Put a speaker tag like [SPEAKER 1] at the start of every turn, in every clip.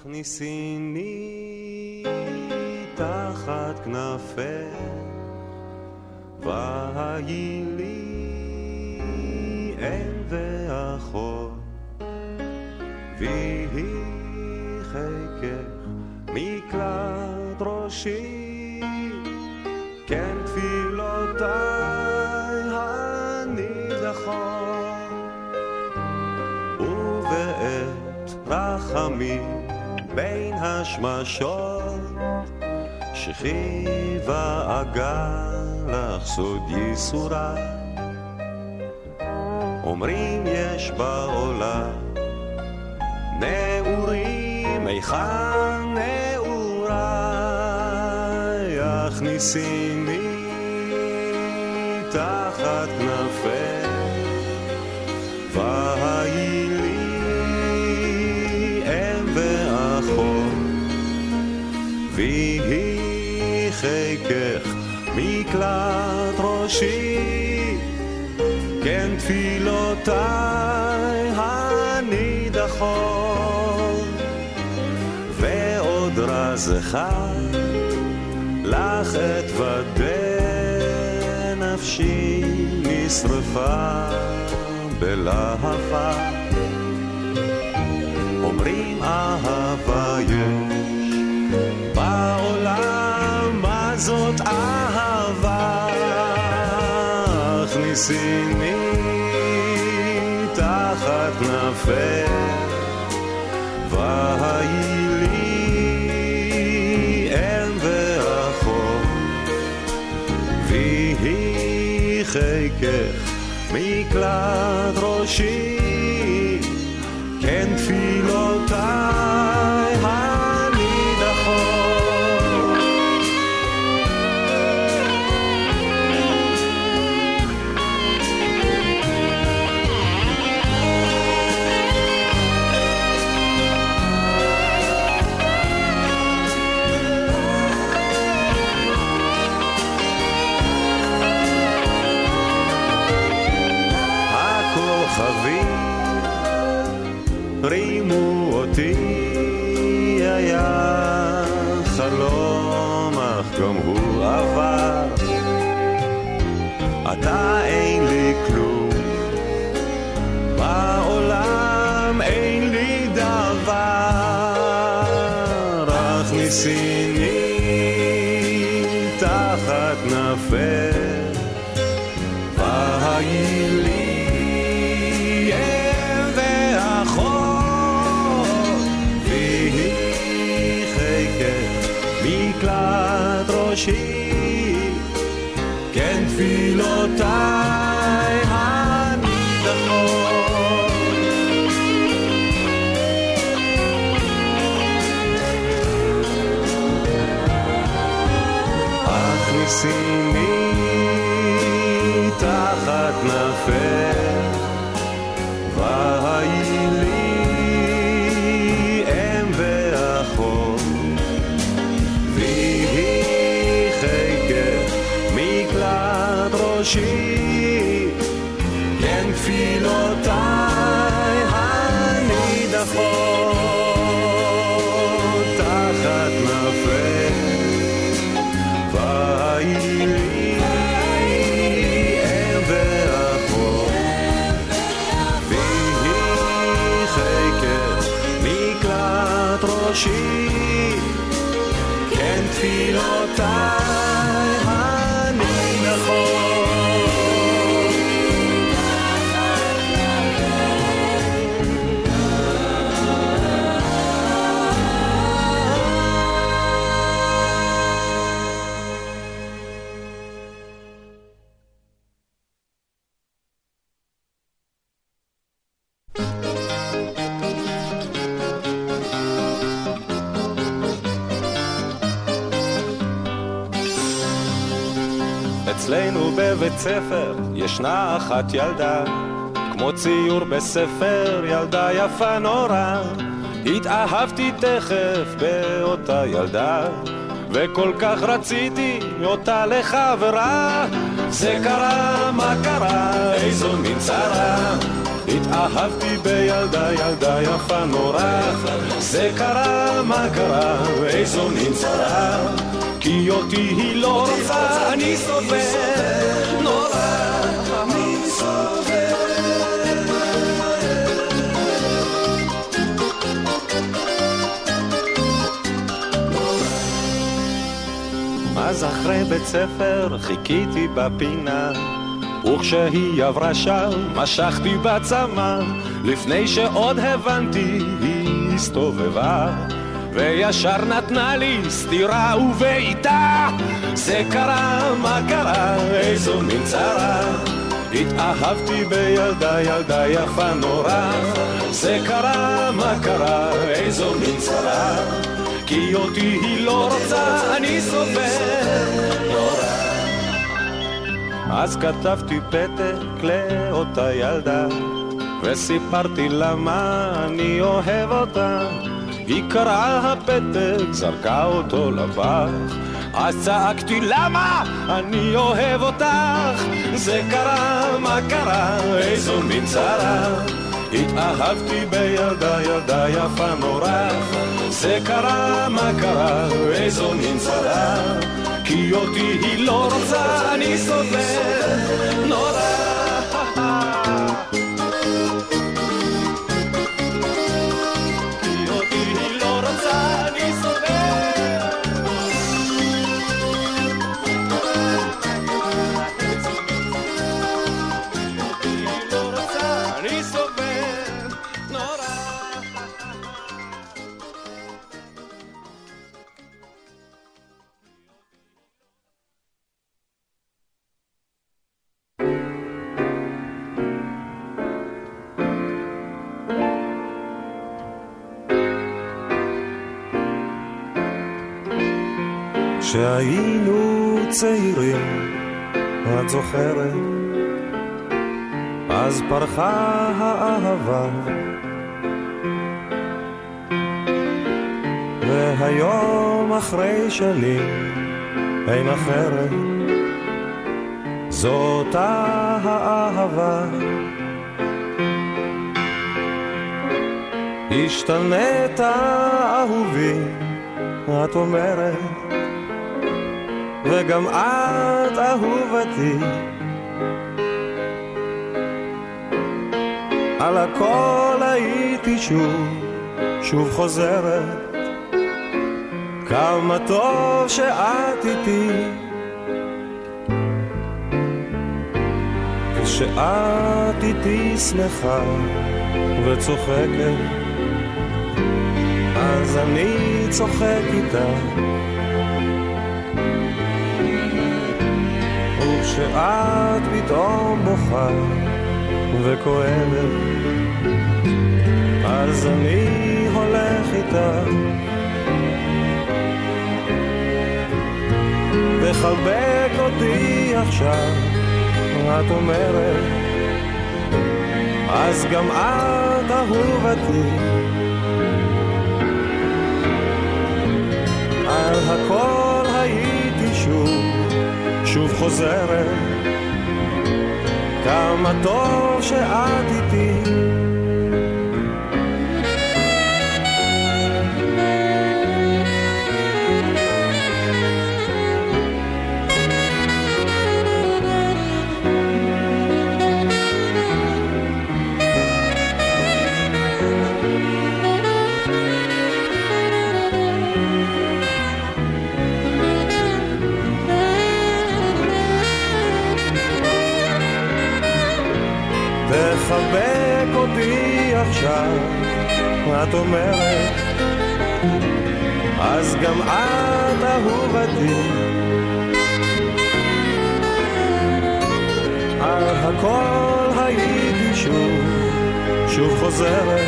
[SPEAKER 1] הכניסיני תחת כנפך, והי לי אם שכיבה אגל לך סוד ייסוריי. אומרים יש בעולם נעורים, היכן נעוריי? הכניסיני תחת כנפי, מקלט ראשי, כן תפילותיי הנידחות, ועוד רז אחד לך אתוודה נפשי נשרפה בלהבה. אומרים אהבה יש הכניסיני תחת כנפך, והי לי אם ואחות, ויהי חיקך מקלט ראשי, כן תפילותיי הנידחות. הכניסיני תחת ספר ישנה אחת ילדה, כמו ציור בספר, ילדה יפה נורא. התאהבתי תכף באותה ילדה, וכל כך רציתי אותה לחברה. זה קרה, מה קרה, איזו מין צרה. התאהבתי בילדה, ילדה יפה נורא. זה קרה, מה קרה, ואיזו מין צרה, כי אותי היא לא רוצה, אני סובל, אחרי בית ספר חיכיתי בפינה וכשהיא עברה שם משכתי בצמא. לפני שעוד הבנתי היא הסתובבה וישר נתנה לי סטירה ובעיטה זה קרה, מה קרה, איזו מין צרה. התאהבתי בילדה, ילדה יפה נורא זה קרה, מה קרה, איזו מין צרה כי אותי היא לא רוצה, אני סובל נורא אז כתבתי פתק לאותה ילדה וסיפרתי לה מה אני אוהב אותה. היא קראה הפתק, זרקה אותו לפח אז צעקתי למה אני אוהב אותך? זה קרה, מה קרה, איזו מין צרה התאהבתי בילדה, ילדה יפה נורא. זה קרה, מה קרה, איזו מין צרה. כי אותי היא לא רוצה, אני סובל
[SPEAKER 2] כשהיינו צעירים, את זוכרת? אז פרחה האהבה. והיום אחרי שנים אין אחרת, זאת האהבה. השתנית אהובי, את אומרת וגם את אהובתי. על הכל הייתי שוב, שוב חוזרת, כמה טוב שאת איתי. כשאת איתי שמחה וצוחקת, אז אני צוחק איתך. כשאת פתאום בוכה וכואבת, אז אני הולך איתך. וחבק אותי עכשיו, את אומרת, אז גם את אהובתי. חוזרת, כמה טוב שאת איתי. את אומרת, אז גם את אהובתי. על הכל הייתי שוב, שוב חוזרת,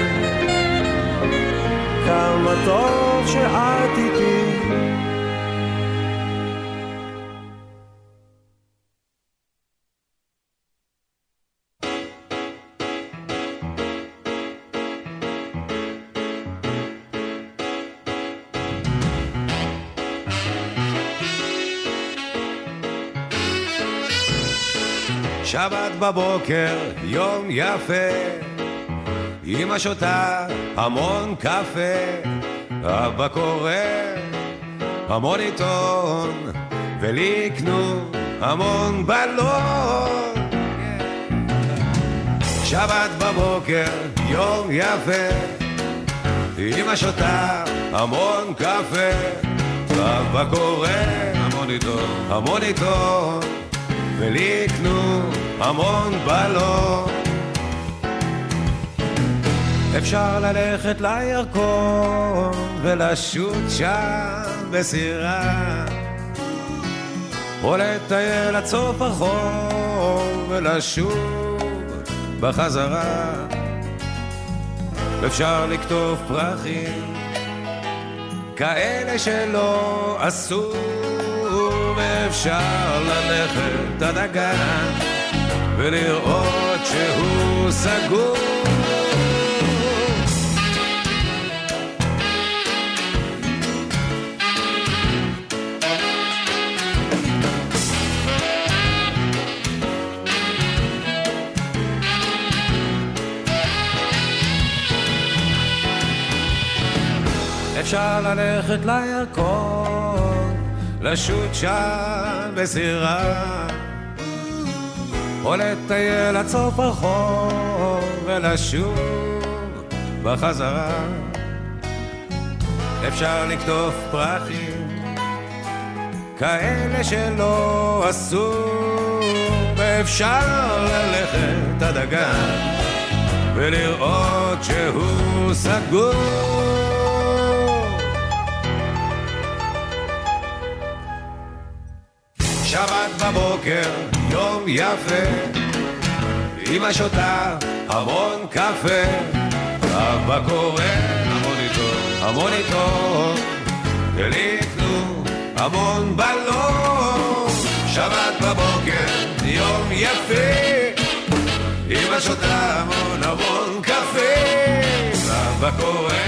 [SPEAKER 2] כמה טוב שאת איתי.
[SPEAKER 3] שבת בבוקר, יום יפה,
[SPEAKER 1] אמא שותה המון קפה, אבא קורא המון עיתון, ולי יקנו המון בלון. שבת בבוקר, יום יפה, אמא שותה המון קפה, אבא קורא המון עיתון, המון עיתון, ולי יקנו המון בלון. אפשר ללכת לירקון ולשוט שם בסירה או לטייל עד סוף החור ולשוב בחזרה אפשר לקטוף פרחים כאלה שלא עשו ואפשר ללכת עד הגן ולראות שהוא סגור. אפשר ללכת לירקון, לשוט שם בסירה, או לטייל עד סוף הרחוב ולשוב בחזרה. אפשר לקטוף פרחים, כאלה שלא עשו, ואפשר ללכת עד הגן ולראות שהוא סגור. שבת בבוקר, יום יפה, אמא שותה המון קפה, אבא קורא המון עיתון, המון עיתון, ולי יקנו המון בלון. שבת בבוקר, יום יפה, אמא שותה המון המון קפה, אבא קורא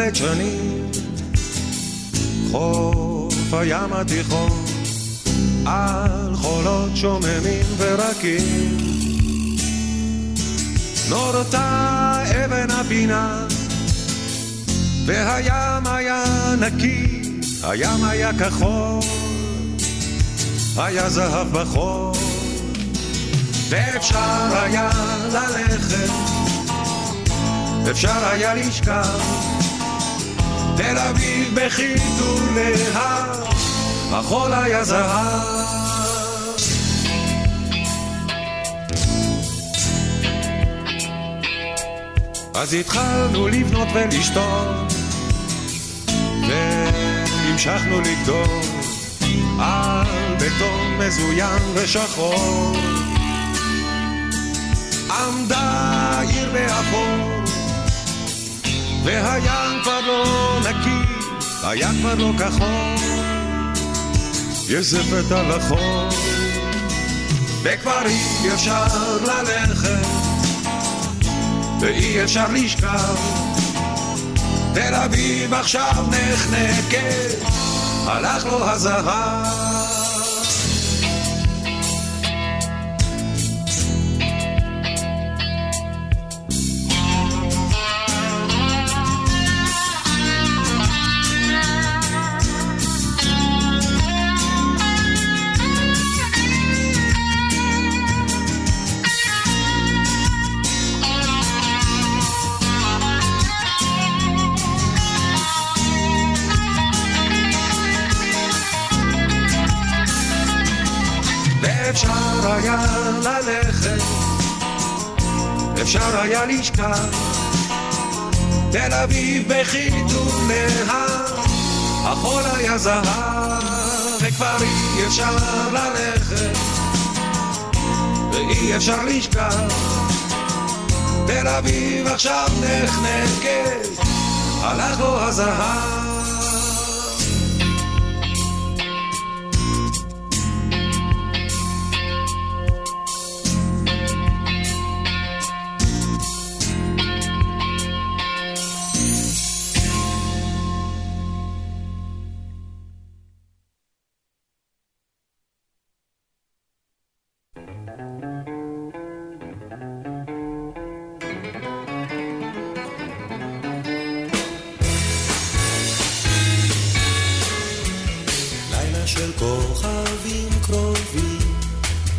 [SPEAKER 1] דלת שנים, חוף הים התיכון, על חולות שוממים ורקים. נורתה אבן הפינה, והים היה נקי, הים היה כחול, היה זהב בחול, ואפשר היה ללכת אפשר היה לשכב, תל אביב בחיתוליה, החול היה זהב. אז התחלנו לבנות ולשתות, והמשכנו לגדול על בטון מזוין ושחור. עמדה עיר באפור והים כבר לא נקי, היה כבר לא כחול, יש זפת על החול, וכבר אי אפשר ללכת, ואי אפשר לשכב, תל אביב עכשיו נחנקת, הלך לו הזהב. היה לשכב, תל אביב בחיתוליה,
[SPEAKER 4] החול היה זהב, וכבר אי אפשר ללכת, ואי אפשר לשכב. תל אביב עכשיו נחנקת, הלך לו הזהב.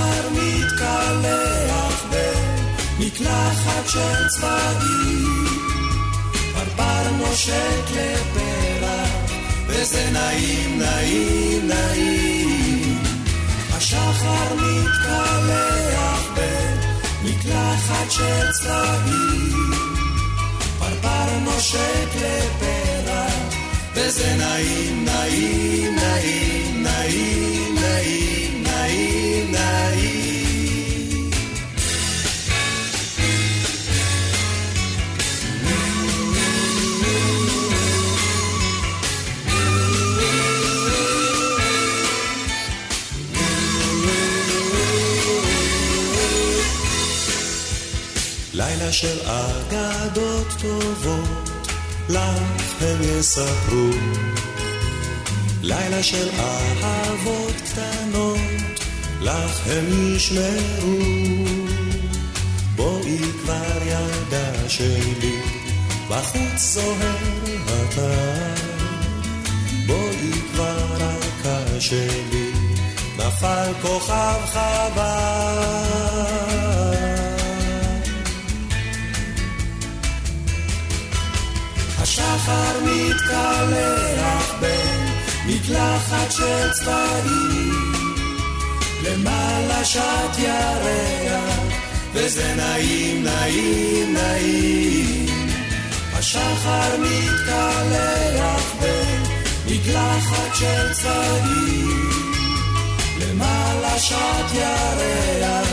[SPEAKER 1] השחר מתקלח במקלחת של צבעים. פרפר נושק לפרח, וזה נעים, נעים, נעים. השחר מתקלח במקלחת של צבעים. פרפר נושק לפרח, וזה נעים, נעים, נעים, נעים. אגדות טובות, לך הם יספרו. לילה של אהבות קטנות, לך הם ישמרו. בואי כבר ילדה שלי, בחוץ זוהר הטל. בואי כבר רכה שלי, נפל כוכב חבל.
[SPEAKER 5] השחר מתקלח במקלחת של צבעים, למעלה שט ירח, וזה נעים, נעים, נעים. השחר מתקלח במקלחת של צבעים, למעלה שט ירח,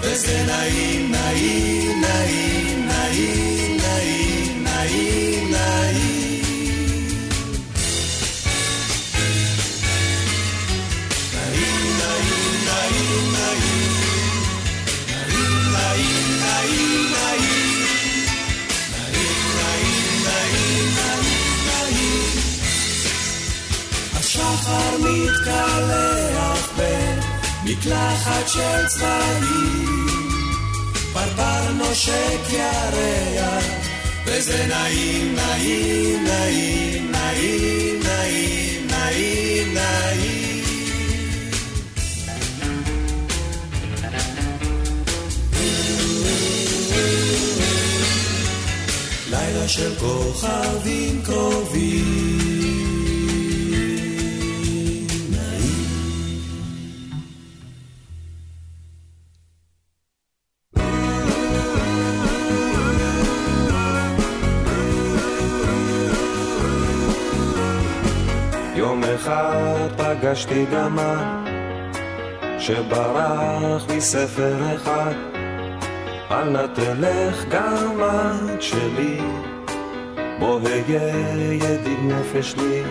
[SPEAKER 5] וזה נעים, נעים, נעים, נעים, נעים, נעים. השחר מתקלח במקלחת של צבעים, פרפר נושק ירח וזה נעים, נעים, נעים, נעים, נעים, נעים, נעים.
[SPEAKER 1] של כוכבים קרובים פגשתי גמל שברח מספר אחד. אל נא תלך גמל שלי בוא היה ידיד נפש לי.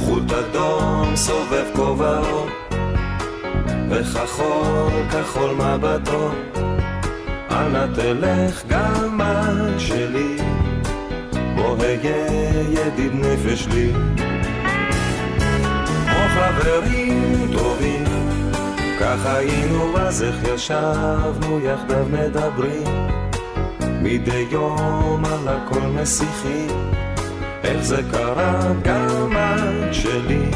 [SPEAKER 1] חוט אדום סובב כובעו וכחול כחול מבטו. אל נא תלך גמל שלי בוא היה ידיד נפש לי חברים טובים, כך היינו אז איך ישבנו יחדיו מדברים, מדי יום על הכל מסיחים, איך זה קרה גם את שלי,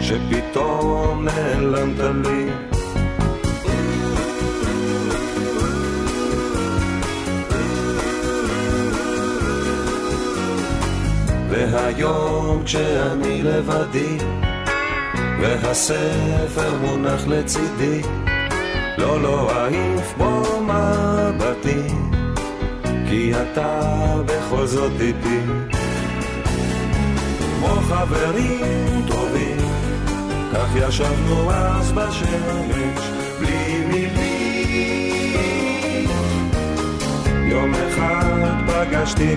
[SPEAKER 1] שפתאום נעלמת לי. והיום כשאני לבדי, והספר מונח לצידי, לא לא אעיף בו מבטי, כי אתה בכל זאת איתי. כמו חברים טובים, כך ישבנו אז בשמש, בלי מילים. יום אחד פגשתי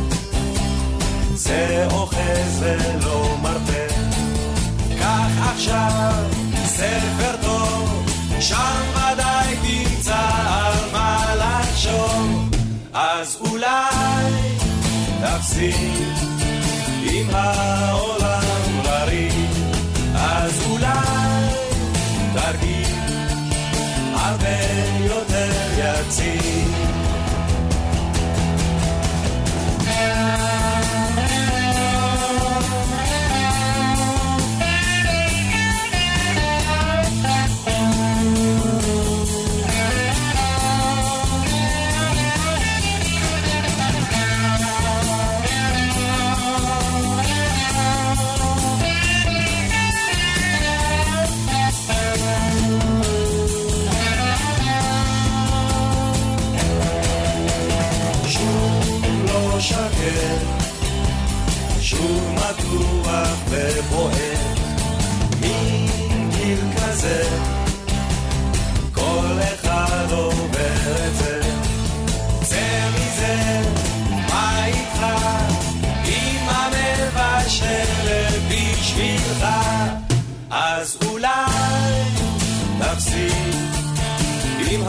[SPEAKER 1] זה אוחז ולא מרפה. קח עכשיו ספר טוב, שם ודאי תמצא על מה לחשוב. אז אולי תפסיק עם העולם לריב, אז אולי תרגיש הרבה יותר יציב.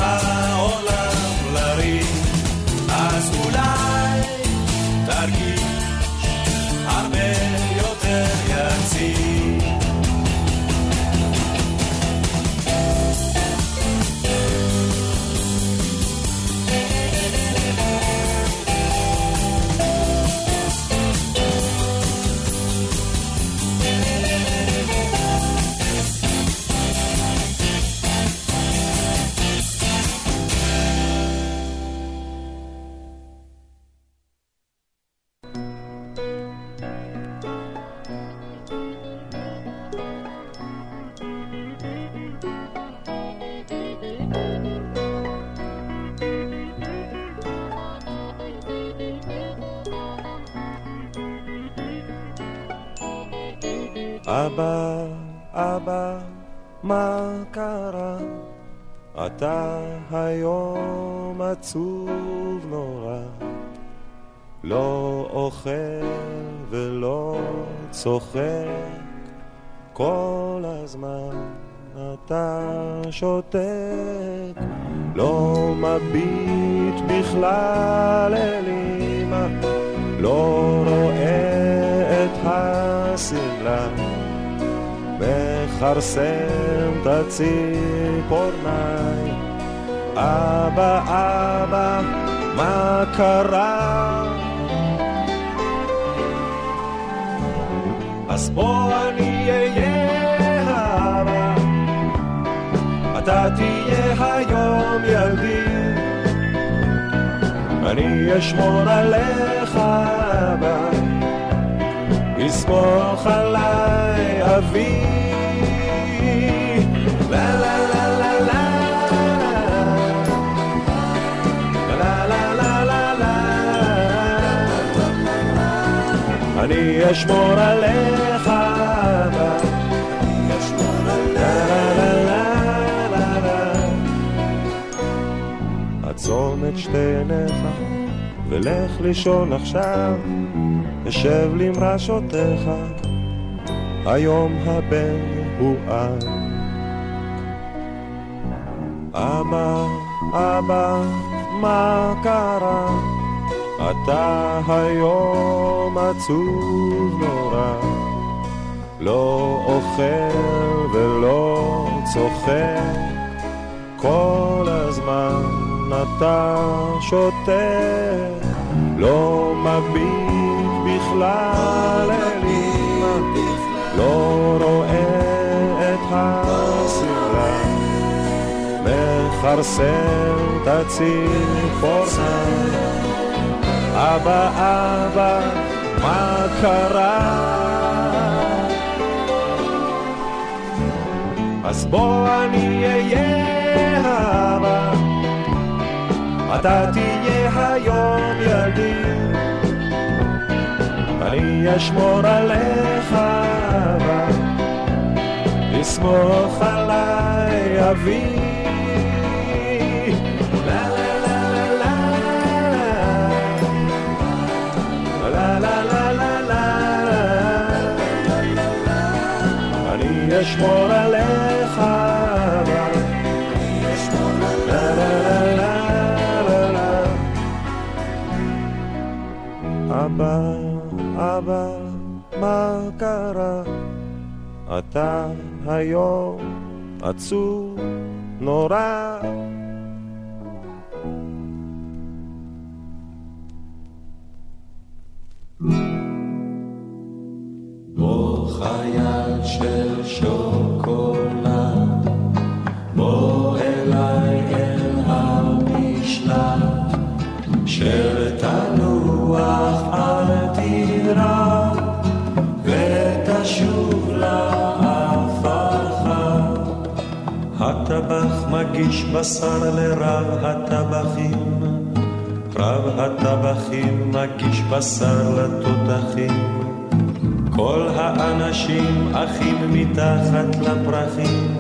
[SPEAKER 1] אבא, בכלל אל אמא, לא רואה את השמלה. מכרסם את הציפורניים. אבא, אבא, מה קרה? אז בוא אני אהיה האבא, אתה תהיה אני אשמור עליך, אבא, לסמוך עליי אבי. אני אשמור עליך את שתי עיניך ולך לישון עכשיו, אשב למרשותיך, היום הבן הוא אב. אבא, אבא, מה קרה? אתה היום עצוב נורא, לא אוכל ולא צוחק, כל הזמן אתה שותה, לא מביט בכלל אל אמא, לא רואה את הסמלה, מכרסם את הציפורניים. אבא, אבא, מה קרה? אז בוא אני אהיה אבא, אתה תהיה היום ילדי. אני אשמור עליך אבא, לסמוך עליי אבי. אתה היום עצוב נורא
[SPEAKER 3] בשר לרב הטבחים, רב הטבחים מגיש בשר לתותחים. כל האנשים אחים מתחת לפרחים,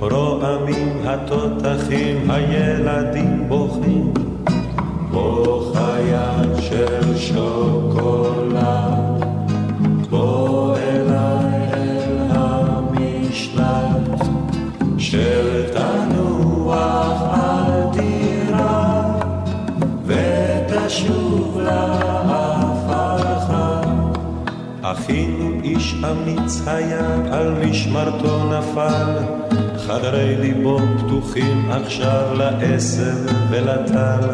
[SPEAKER 3] רועמים התותחים, הילדים בוכים. בוא חייל של שוקולד, אחינו איש אמיץ היה, על משמרתו נפל, חדרי ליבו פתוחים עכשיו לעשב ולטל.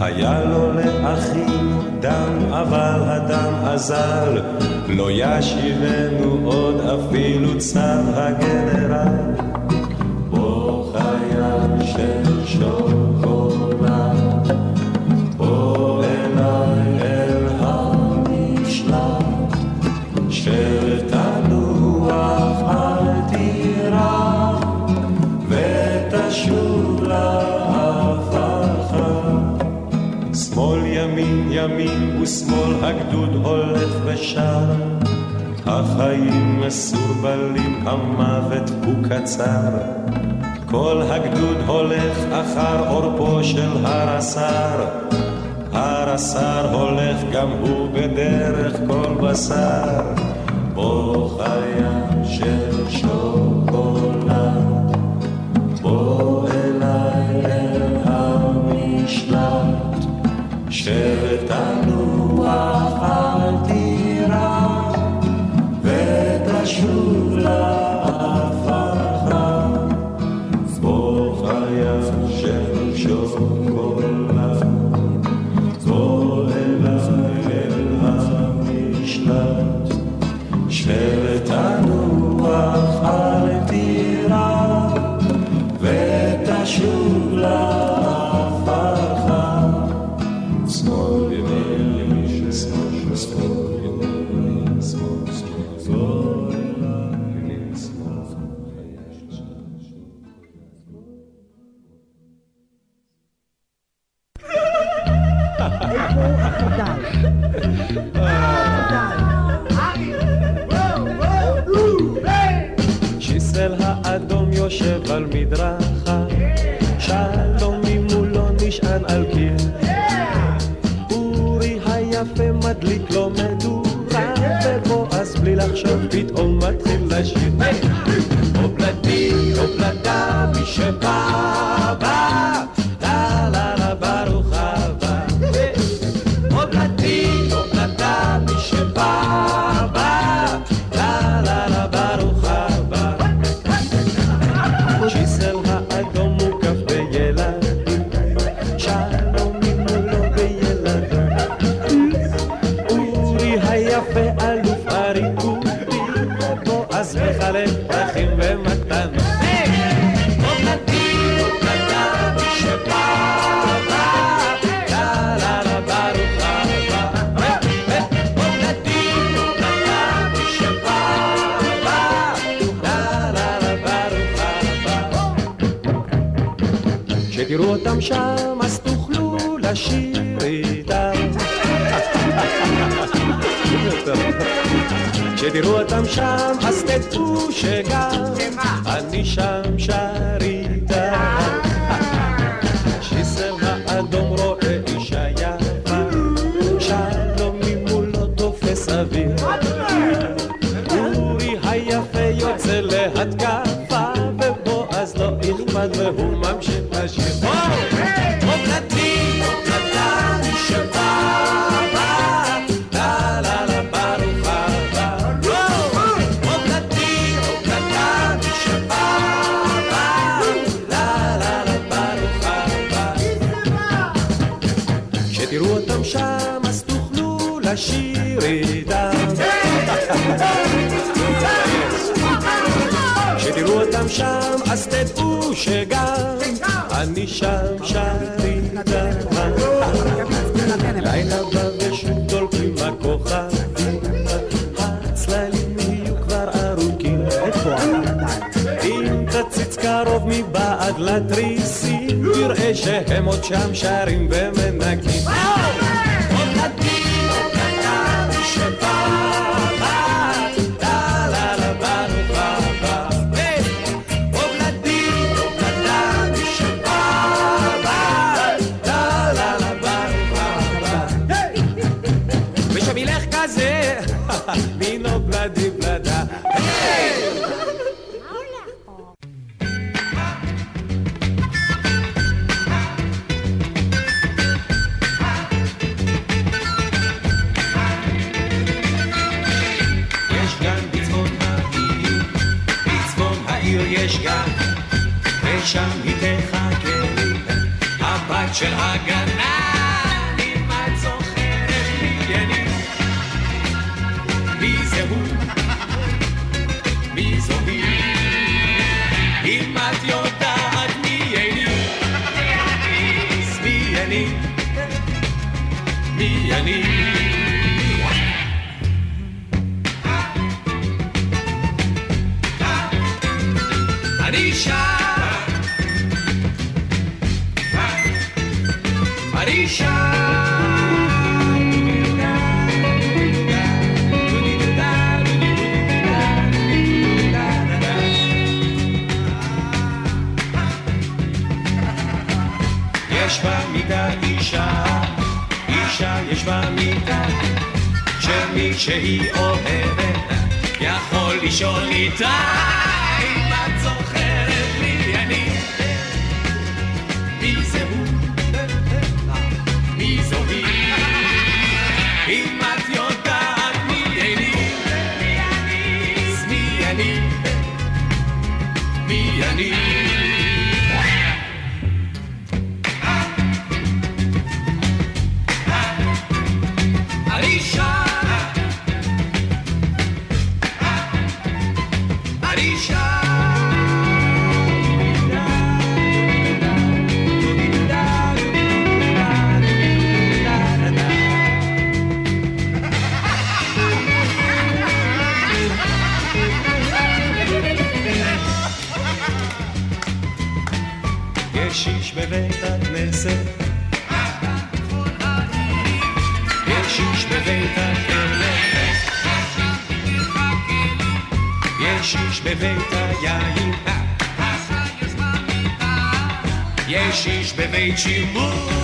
[SPEAKER 3] היה לו לאחים דם, אבל הדם אזל, לא ישיבנו עוד אפילו צו הגנרל. בוא חייל של שוקולד, ימין ושמאל הגדוד הולך ושר החיים מסורבלים המוות הוא קצר כל הגדוד הולך אחר עורפו של הר הסר הר הסר הולך גם הוא בדרך כל בשר. בוא חיה של שוקולד בוא אליי אל המשלט שתנוח
[SPEAKER 1] הסמל האדום יושב על מדרכה, שלום ממולו לא נשען על קיר. אורי היפה מדליק לו מדורה, ובועז בלי לחשוב פתאום מתחיל לשיר. תראו אותם שם, אז תדעו שגם אני שם שר שירי דם. כשתראו אותם שם, אז תדעו שגם אני שם שרי דם. לילה בא דולקים הכוכבים, הצללים יהיו כבר ארוכים. אם תציץ קרוב מבעד לתריסים, תראה שהם עוד שם שרים ומנקים. יש במיטה אישה, אישה יש במיטה, שמי שהיא אוהבת יכול לישון איתה. בבית היין. יש איש בבית שימוש,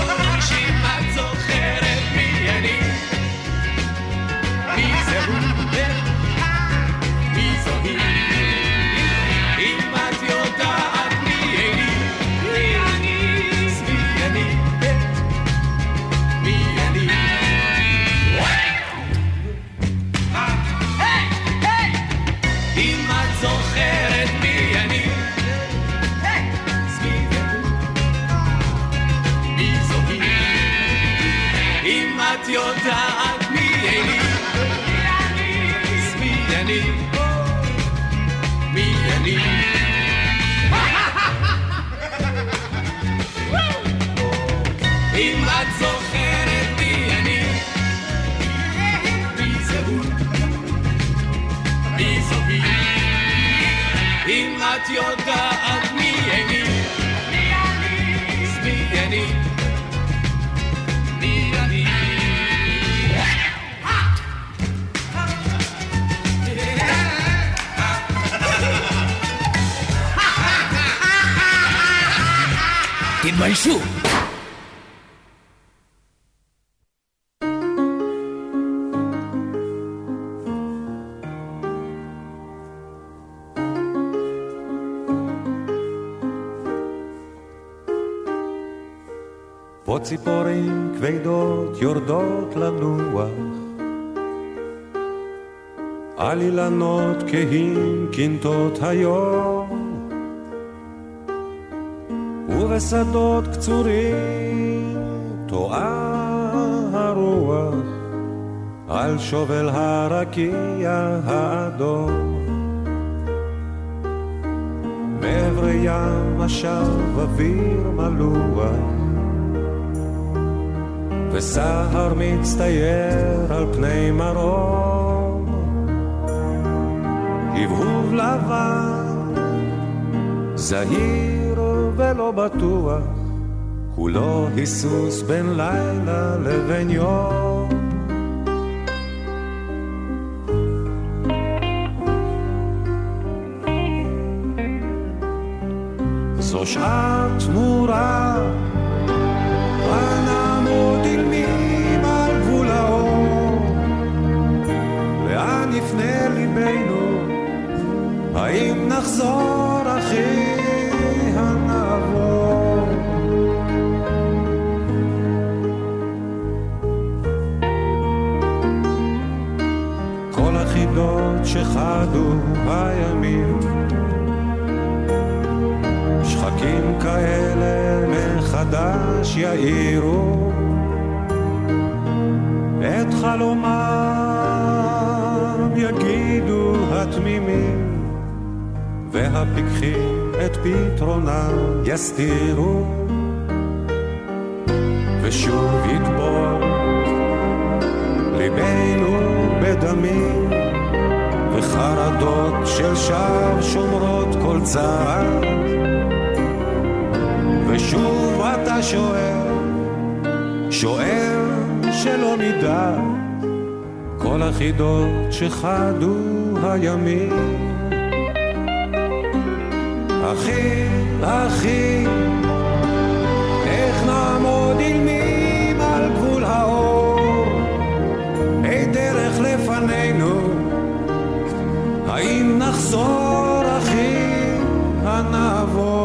[SPEAKER 1] לנוח. על אילנות כהים קינטות היום. ובשדות קצורים טועה הרוח. על שובל הרקיע האדום. מעברי ים עכשיו אוויר מלוח וסהר מצטייר על פני מרום הבהוב לבן זהיר ולא בטוח כולו היסוס בין לילה לבין יום זו שעת תמורה יאירו את חלומם יגידו התמימים והפיקחים את פתרונם יסתירו. ושוב יטבול ליבנו בדמים וחרדות של שווא שומרות כל צעד. ושוב שואל, שואל שלא נדע כל החידות שחדו הימים. אחי, אחי, איך נעמוד אילמים על גבול האור? אין דרך לפנינו, האם נחזור אחי הנעבור?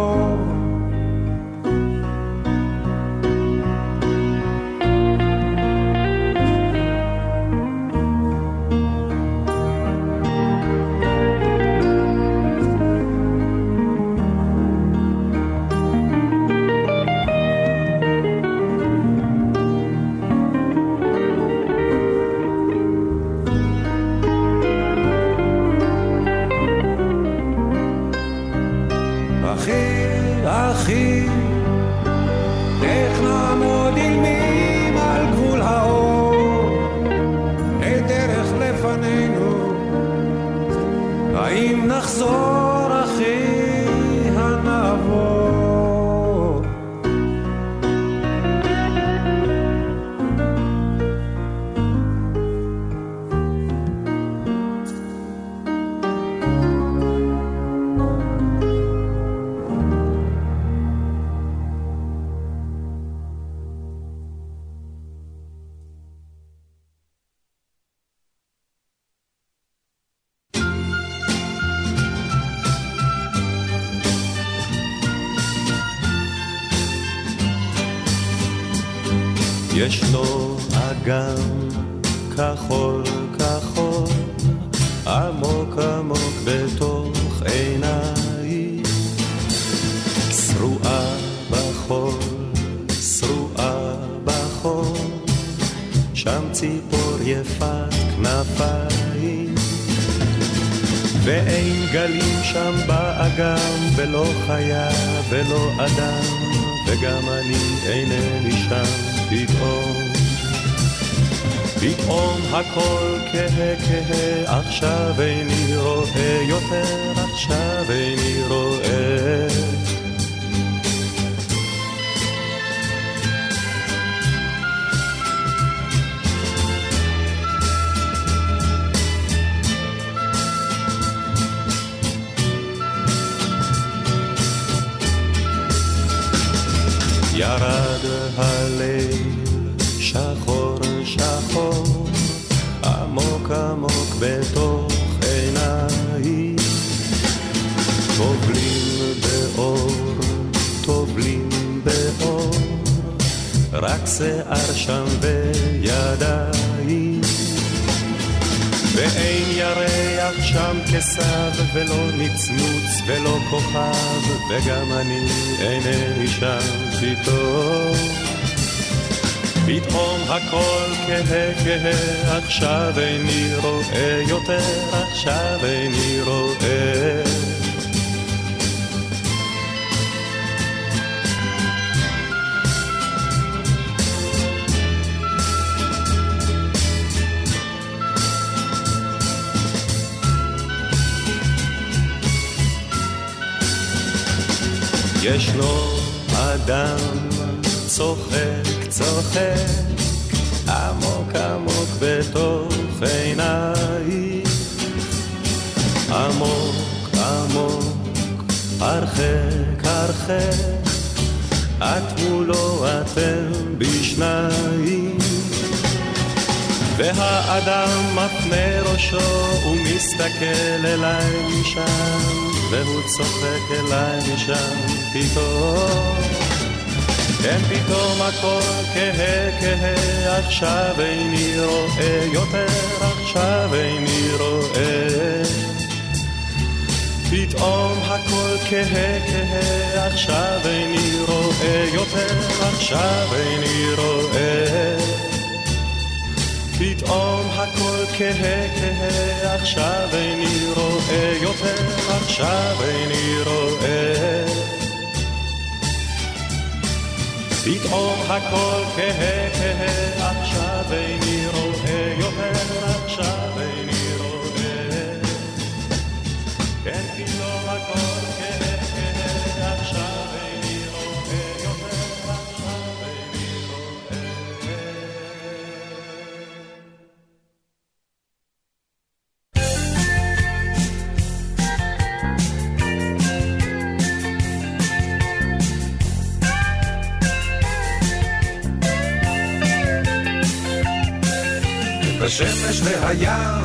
[SPEAKER 1] פתאום. פתאום הכל כהה כהה, עכשיו איני רואה יותר, עכשיו איני רואה. שיער שם וידיים ואין ירח שם כסב ולא נצנוץ ולא כוכב וגם אני אינני שם פתאום פתאום הכל כהה כהה עכשיו איני רואה יותר עכשיו איני רואה ישנו אדם צוחק, צוחק, עמוק עמוק בתוך עיניי. עמוק עמוק, הרחק הרחק, את מולו אתם בשניים. והאדם מפנה ראשו ומסתכל אליי משם, והוא צוחק אליי משם פתאום. כן פתאום הכל כהה כהה, עכשיו איני רואה יותר, עכשיו איני רואה. פתאום הכל כהה כהה, עכשיו איני רואה יותר, עכשיו איני רואה. פתאום הכל כהה כהה, עכשיו איני רואה יותר, עכשיו איני רואה. פתאום הכל כהה כהה, עכשיו איני
[SPEAKER 2] השמש והים,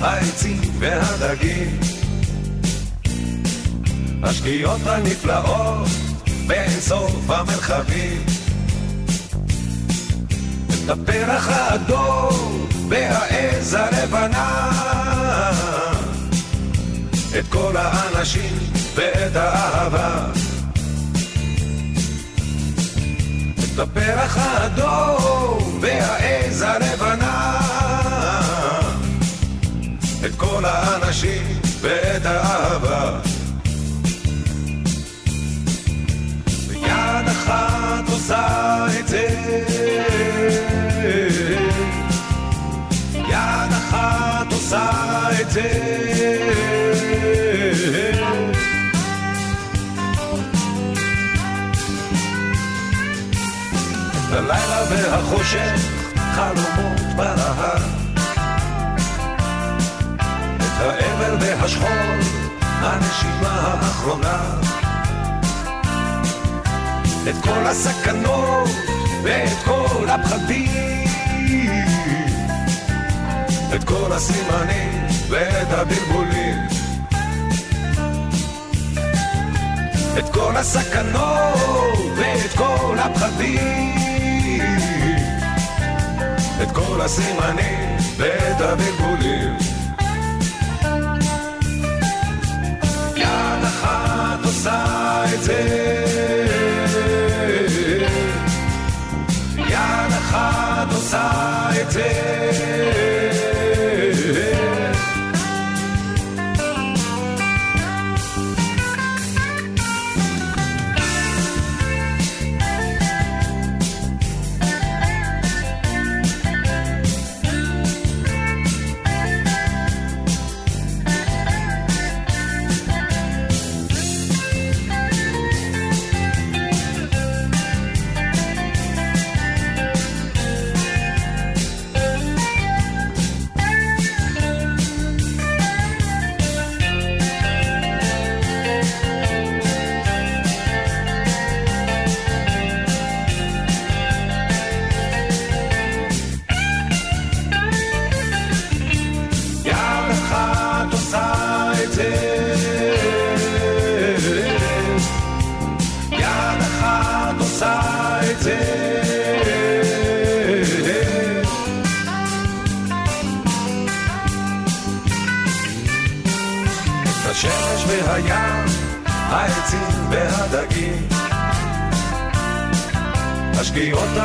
[SPEAKER 2] העצים והדגים. השקיעות הנפלאות באינסוף המרחבים. את הפרח האדום והעז הלבנה. את כל האנשים ואת האהבה. את הפרח האדום והעז הלבנה. כל האנשים ואת האהבה. ויד אחת עושה את זה. יד אחת עושה את זה. בלילה והחושך, חלומות האבל והשכול, הנשימה האחרונה. את כל הסכנות ואת כל הפחדים. את כל הסימנים ואת הבלבולים. את כל הסכנות ואת כל הפחדים.
[SPEAKER 6] את כל הסימנים ואת הבלבולים. אחת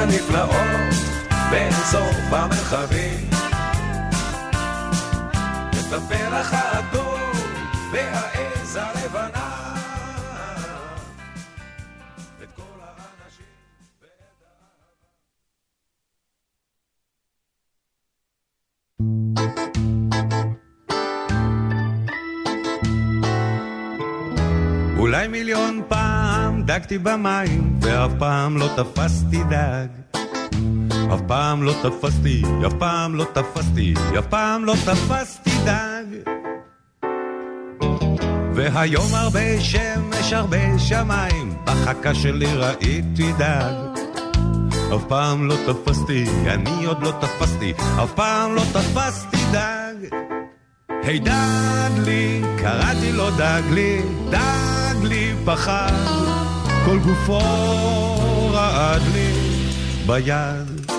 [SPEAKER 6] הנפלאות בין סוף המרחבים. את הפרח האדום והעז הלבנה.
[SPEAKER 1] פעם דגתי במים, ואף פעם לא תפסתי דג. אף פעם לא תפסתי, אף פעם לא תפסתי, אף פעם לא תפסתי דג. והיום הרבה שמש, הרבה שמיים, בחכה שלי ראיתי דג. אף פעם לא תפסתי, אני עוד לא תפסתי, אף פעם לא תפסתי דג. היי דגלי, קראתי לו דגלי, דגלי פחד, כל גופו רעד לי ביד.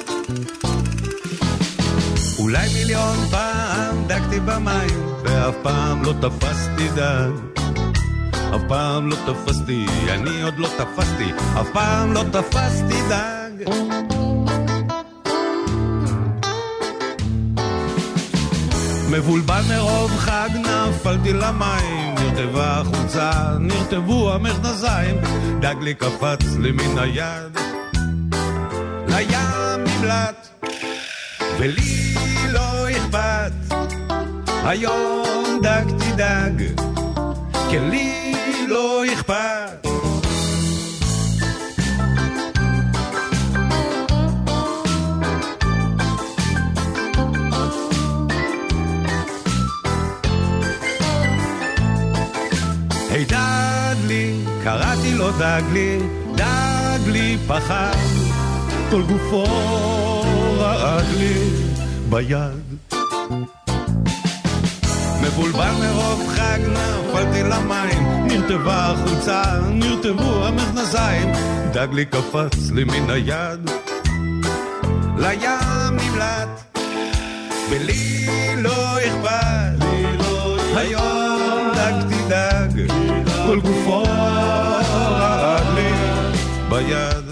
[SPEAKER 1] אולי מיליון פעם דגתי במים, ואף פעם לא תפסתי דג. אף פעם לא תפסתי, אני עוד לא תפסתי, אף פעם לא תפסתי דג. מבולבל מרוב חג נפלתי למים, נרטבה החולצה, נרטבו המכנסיים, דג לי קפץ לי מן היד, לים נמלט, ולי לא אכפת, היום דגתי דג, כן לי לא אכפת. קראתי לו דגלי, דגלי פחד, כל גופו רעד לי ביד. מבולבל מרוב חג נפלתי למים, נרטבה החולצה, נרטבו המכנסיים, דגלי קפץ לי מן היד, לים נמלט, ולי לא אכפת, ביד.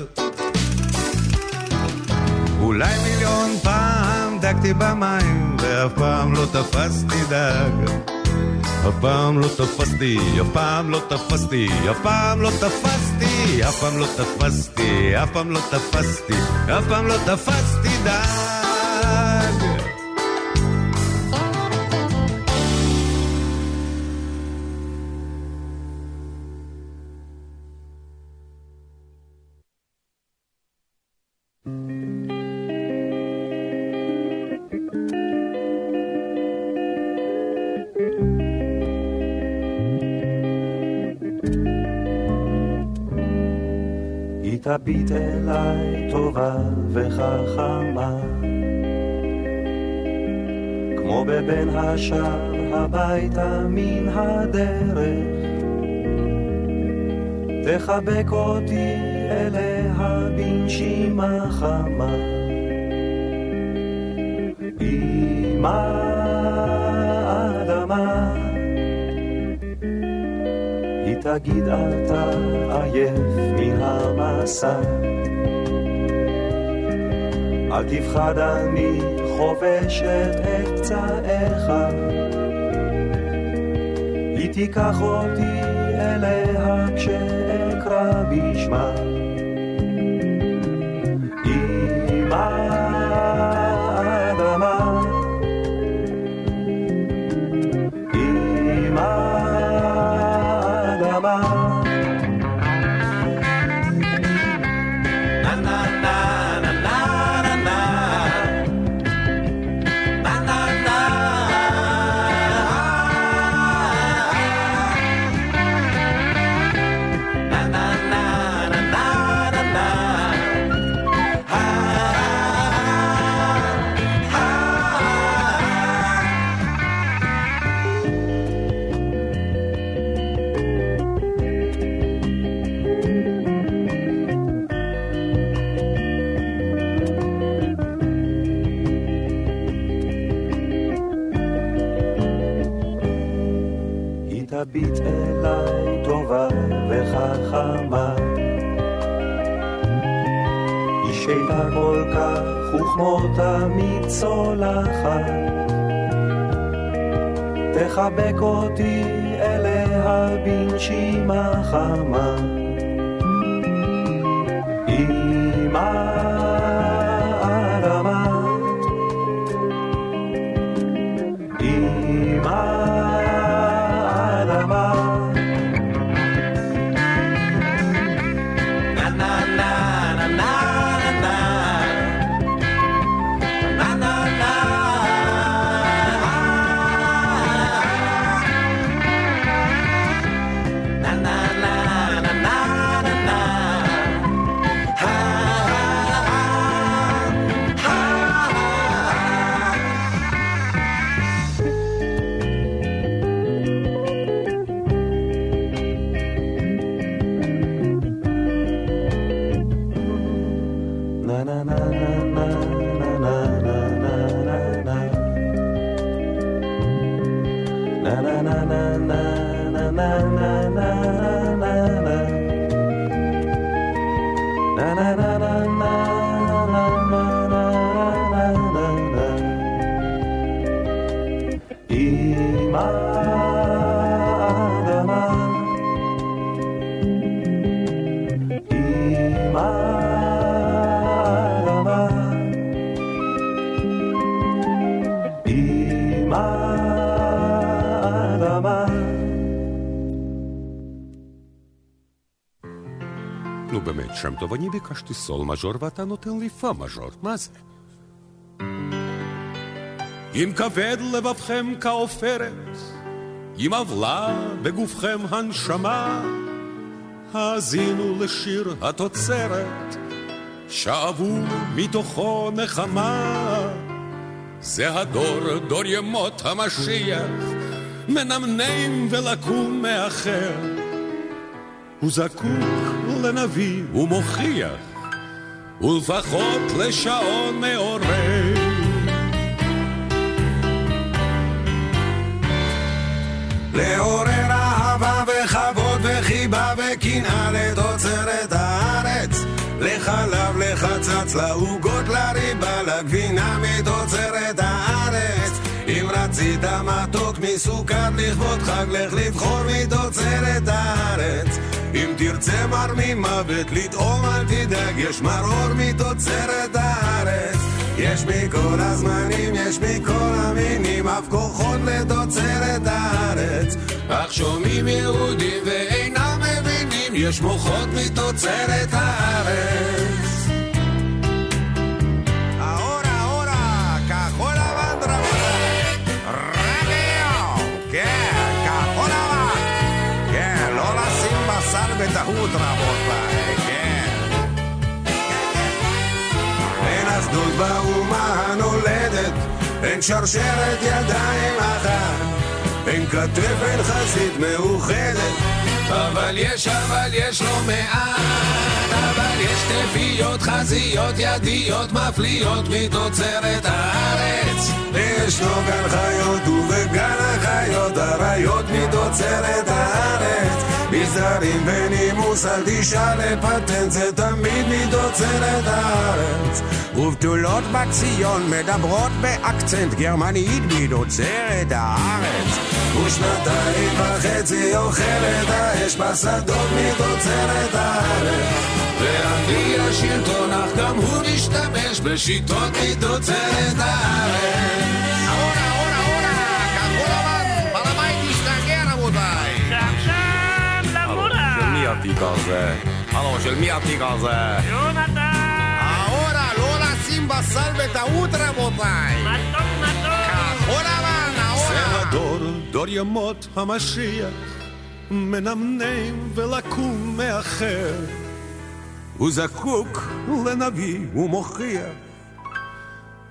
[SPEAKER 1] אולי מיליון פעם דגתי במים, ואף פעם לא תפסתי דג. אף פעם לא תפסתי, אף פעם לא תפסתי, אף פעם לא תפסתי, אף פעם לא תפסתי, אף פעם לא תפסתי, אף פעם לא תפסתי דג.
[SPEAKER 7] תביט אליי טובה וחכמה. כמו בבן השב הביתה מן הדרך. תחבק אותי אליה בנשימה חמה
[SPEAKER 1] תגיד אתה עייף מהמסע. אל תפחד אני חובשת את פצעיך. היא תיקח אותי אליה כשאקרא בשמה. תביט אליי טובה וחכמה. היא שאלה כל כך וכמותה מצולחת. תחבק אותי אליה בנשימה חמה.
[SPEAKER 8] נו באמת, שם טוב, אני ביקשתי סול מז'ור ואתה נותן לי פה מז'ור, מה זה? אם כבד לבבכם כעופרת, אם עוולה בגופכם הנשמה, האזינו לשיר התוצרת, שאבו מתוכו נחמה. זה הדור, דור ימות המשיח, מנמנם ולקום מאחר. הוא זקוק לנביא. ומוכיח, ולפחות לשעון מעורר.
[SPEAKER 2] לעורר אהבה וכבוד וחיבה וקנאה לתוצרת הארץ. לחלב, לחצץ, לעוגות, לריבה, לגבינה מתוצרת הארץ אם רצית מתוק מסוכר לכבוד חג, לך לבחור מתוצרת הארץ אם תרצה מר ממוות לטעום אל תדאג, יש מרור מתוצרת הארץ יש מכל הזמנים, יש מכל המינים, אף כוחות לתוצרת הארץ. אך שומעים יהודים ואינם מבינים, יש מוחות מתוצרת הארץ. בשר בטעות רבותיי, כן. אין אחדות באומה הנולדת, אין שרשרת ידיים אחת, אין כתף, אין חזית מאוחדת,
[SPEAKER 3] אבל יש, אבל יש לא מעט,
[SPEAKER 1] טפיות, חזיות, ידיות, מפליות מתוצרת הארץ.
[SPEAKER 9] וישנו גן חיות ובגן החיות אריות מתוצרת הארץ. מזערים ונימוס אל תשאל לפטנט זה תמיד מתוצרת הארץ. ובתולות בציון מדברות באקצנט גרמנית מתוצרת הארץ. ושנתיים וחצי אוכלת האש בשדות מתוצרת הארץ.
[SPEAKER 1] ואבי השלטון, אך גם הוא משתמש בשיטות מתוצרת הארץ.
[SPEAKER 10] אורה, אורה, אורה, כחול לבן, בעל הבית השתגע רבותיי.
[SPEAKER 11] שעכשיו למורה.
[SPEAKER 10] של מי התיק הזה? הלו, של מי התיק הזה?
[SPEAKER 11] יונתן!
[SPEAKER 10] האורה, לא לשים בסל בטעות רבותיי.
[SPEAKER 11] מתוק מתוק!
[SPEAKER 10] כחול לבן,
[SPEAKER 12] הדור, דור ימות המשיח, מנמנם ולקום מאחר. הוא זקוק לנביא ומוכיח.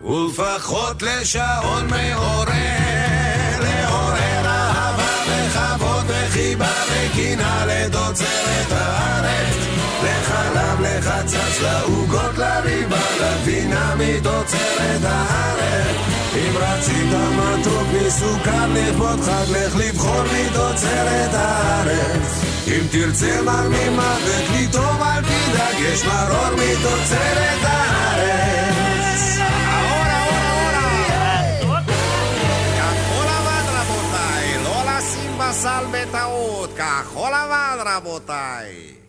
[SPEAKER 1] ולפחות לשעון מעורר, לעורר אהבה וכבוד וחיבה וקינה לתוצרת הארץ. לחלב, לחצץ, לעוגות, לריבה, לגבינה מתוצרת הארץ. אם רצית מתוק מסוכר לכבוד חג, לך לבחור מתוצרת הארץ. אם תרצה מר ממוות, לטעום אל תדאג, יש מרור מתוצרת הארץ.
[SPEAKER 10] לא בסל בטעות. כחול לבן רבותיי.